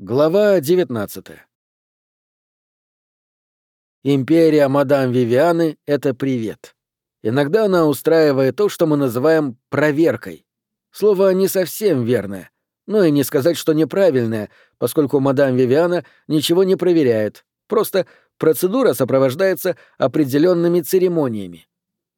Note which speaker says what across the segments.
Speaker 1: Глава 19 Империя мадам Вивианы — это привет. Иногда она устраивает то, что мы называем проверкой. Слово не совсем верное, но и не сказать, что неправильное, поскольку мадам Вивиана ничего не проверяет. Просто процедура сопровождается определенными церемониями.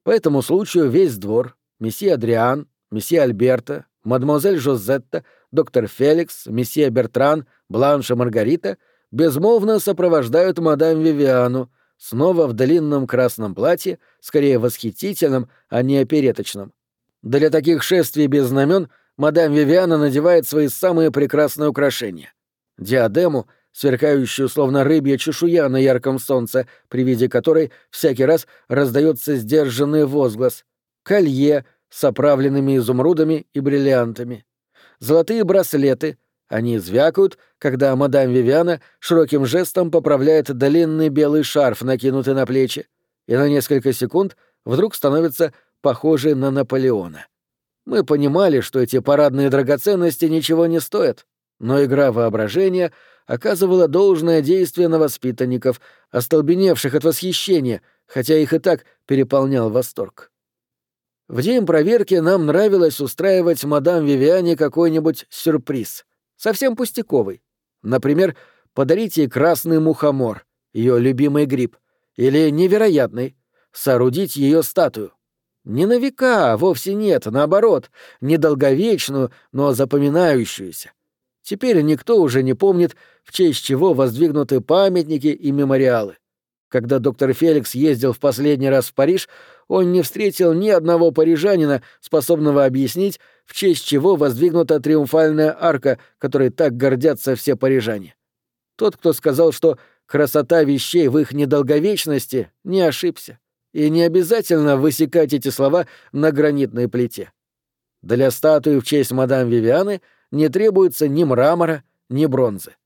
Speaker 1: По этому случаю весь двор, месье Адриан, месье Альберто, мадемуазель Жозетта, доктор Феликс, месье Бертран, Бланш и Маргарита безмолвно сопровождают мадам Вивиану, снова в длинном красном платье, скорее восхитительном, а не опереточном. Для таких шествий без знамен мадам Вивиана надевает свои самые прекрасные украшения. Диадему, сверкающую словно рыбья чешуя на ярком солнце, при виде которой всякий раз раздается сдержанный возглас. Колье с оправленными изумрудами и бриллиантами. Золотые браслеты — они звякают, когда мадам Вивиана широким жестом поправляет длинный белый шарф, накинутый на плечи, и на несколько секунд вдруг становится похожей на Наполеона. Мы понимали, что эти парадные драгоценности ничего не стоят, но игра воображения оказывала должное действие на воспитанников, остолбеневших от восхищения, хотя их и так переполнял восторг. В день проверки нам нравилось устраивать мадам Вивиане какой-нибудь сюрприз — Совсем пустяковый. Например, подарить ей красный мухомор, ее любимый гриб, или невероятный, соорудить ее статую. Не на века, а вовсе нет, наоборот, недолговечную, но запоминающуюся. Теперь никто уже не помнит, в честь чего воздвигнуты памятники и мемориалы. Когда доктор Феликс ездил в последний раз в Париж, он не встретил ни одного парижанина, способного объяснить, в честь чего воздвигнута триумфальная арка, которой так гордятся все парижане. Тот, кто сказал, что красота вещей в их недолговечности, не ошибся. И не обязательно высекать эти слова на гранитной плите. Для статуи в честь мадам Вивианы не требуется ни мрамора, ни бронзы.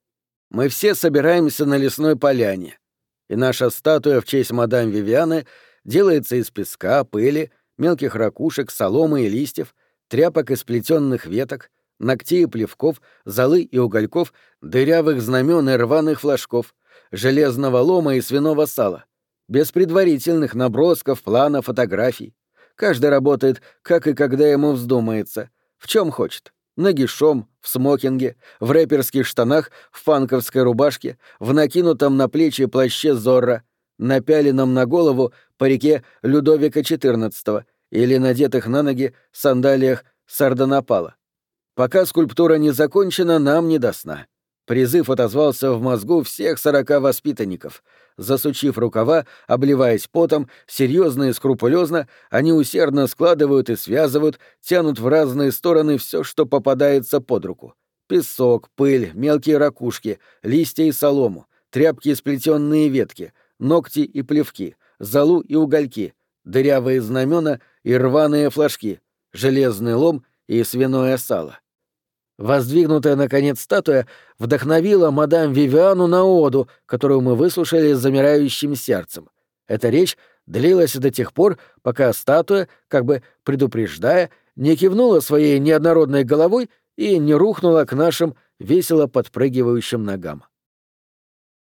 Speaker 1: Мы все собираемся на лесной поляне, и наша статуя в честь мадам Вивианы делается из песка, пыли, мелких ракушек, соломы и листьев, тряпок и сплетенных веток, ногтей и плевков, золы и угольков, дырявых знамен и рваных флажков, железного лома и свиного сала, без предварительных набросков, планов, фотографий. Каждый работает, как и когда ему вздумается, в чем хочет. Нагишом, в смокинге, в рэперских штанах, в фанковской рубашке, в накинутом на плечи плаще Зорро, напяленном на голову парике Людовика XIV или надетых на ноги сандалиях Сардонапала. Пока скульптура не закончена, нам не до сна. Призыв отозвался в мозгу всех сорока воспитанников. Засучив рукава, обливаясь потом, серьезно и скрупулезно, они усердно складывают и связывают, тянут в разные стороны все, что попадается под руку. Песок, пыль, мелкие ракушки, листья и солому, тряпки и сплетенные ветки, ногти и плевки, золу и угольки, дырявые знамена и рваные флажки, железный лом и свиное сало. Воздвигнутая, наконец, статуя вдохновила мадам Вивиану на оду, которую мы выслушали с замирающим сердцем. Эта речь длилась до тех пор, пока статуя, как бы предупреждая, не кивнула своей неоднородной головой и не рухнула к нашим весело подпрыгивающим ногам.